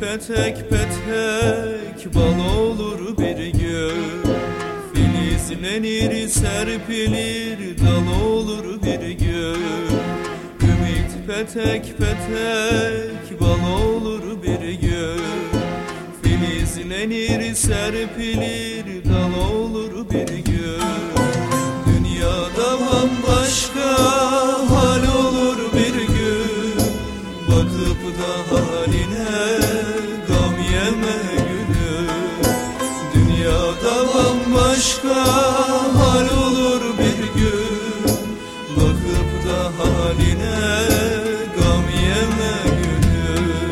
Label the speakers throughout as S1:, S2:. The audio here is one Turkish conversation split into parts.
S1: petek petek bal olur bir gün. Filizlenir serpilir dal olur bir gün. Ümit petek petek bal olur bir gün. Filizlenir serpilir dal olur bir gün. Dünyada bambaşka hal olur bir gün. Bakıp da haline bambaşka hal olur bir gün. Bakıp da haline gam yeme gülüm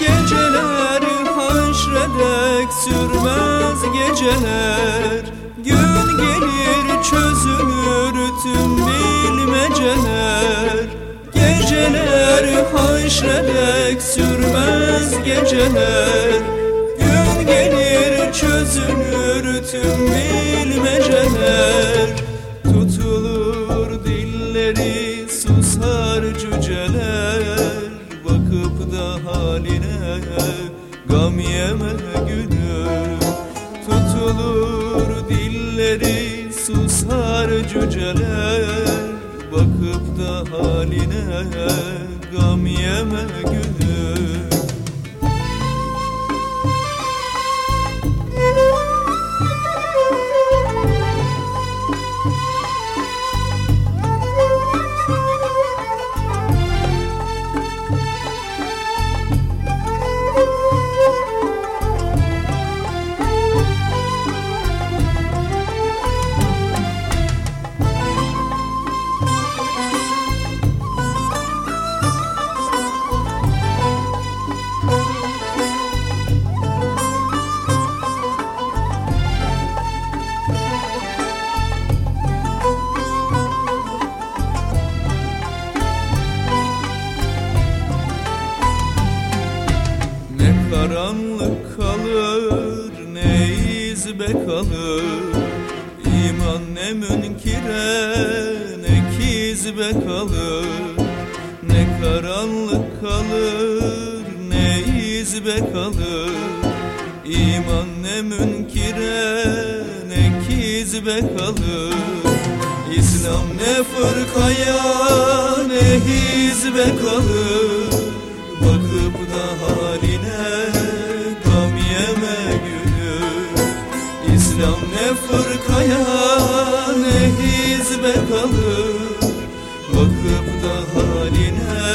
S1: Geceler haşredek sürmez geceler. Gün gelir çözülür tüm bilmeceler. Geceler haşredek sürmez geceler. Gün gelir çözülür tüm bilmeceler. Tutulur dilleri susar cüceler. Bakıp da haline gam yeme gülüm Tutulur dilleri susar cüceler. Bakıp da haline gam yeme gülüm karanlık kalır ne izbe kalır? İman ne münkire ne kizbe kalır? Ne karanlık kalır ne izbe kalır? İman ne münkire ne kizbe kalır? İslam ne fırkaya ne hizbe kalır ne fırkaya ne hizbe kalır? Bakıp da haline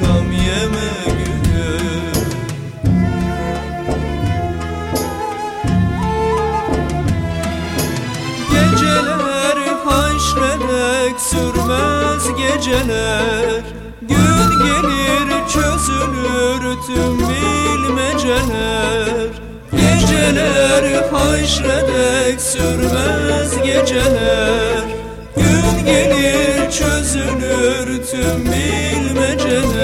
S1: gam yeme gülüm Geceler haşredek sürmez geceler. Gün gelir çözülür tüm bilmeceler Geceler haşredek sürmez geceler. Gün gelir çözülür tüm bilmeceler.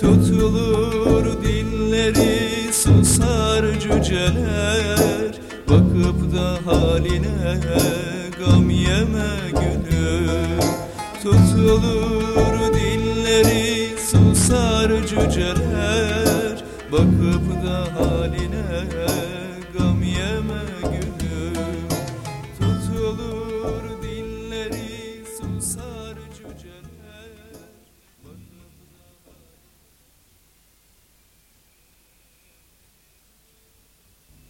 S1: Tutulur dilleri susar cüceler. Bakıp da haline gam yeme gülüm Tutulur dilleri susar cüceler. Bakıp da haline